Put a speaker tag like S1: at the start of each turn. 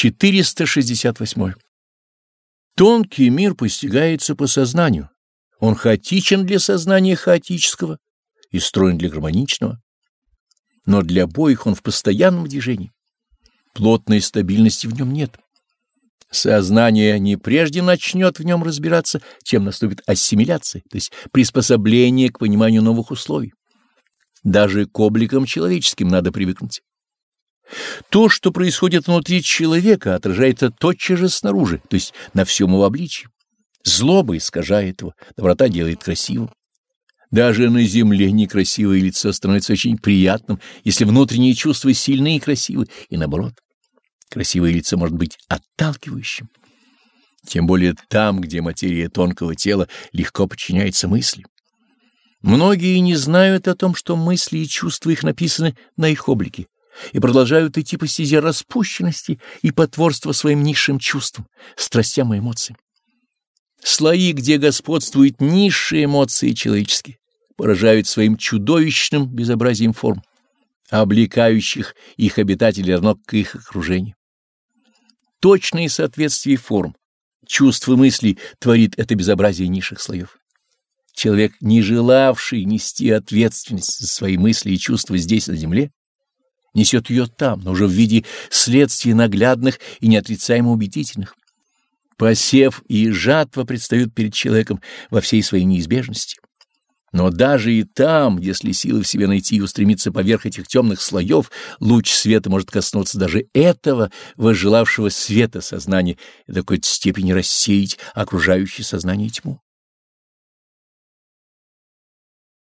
S1: 468. Тонкий мир постигается по сознанию. Он хаотичен для сознания хаотического и строен для гармоничного. Но для обоих он в постоянном движении. Плотной стабильности в нем нет. Сознание не прежде начнет в нем разбираться, чем наступит ассимиляция, то есть приспособление к пониманию новых условий. Даже к обликам человеческим надо привыкнуть. То, что происходит внутри человека, отражается тотчас же снаружи, то есть на всем его обличье. Злоба искажает его, доброта делает красивым. Даже на земле некрасивое лицо становится очень приятным, если внутренние чувства сильны и красивы, и наоборот. Красивое лицо может быть отталкивающим. Тем более там, где материя тонкого тела легко подчиняется мысли. Многие не знают о том, что мысли и чувства их написаны на их облике, и продолжают идти по стезе распущенности и потворства своим низшим чувствам, страстям и эмоциям. Слои, где господствуют низшие эмоции человеческие, поражают своим чудовищным безобразием форм, облекающих их обитателей равно к их окружению. Точное соответствие форм, чувств и мыслей творит это безобразие низших слоев. Человек, не желавший нести ответственность за свои мысли и чувства здесь, на земле, несет ее там, но уже в виде следствий наглядных и неотрицаемо убедительных. Посев и жатва предстают перед человеком во всей своей неизбежности. Но даже и там, если силы в себе найти и устремиться поверх этих темных слоев, луч света может коснуться даже этого возжелавшего света сознания и до какой-то степени рассеять окружающее сознание тьму.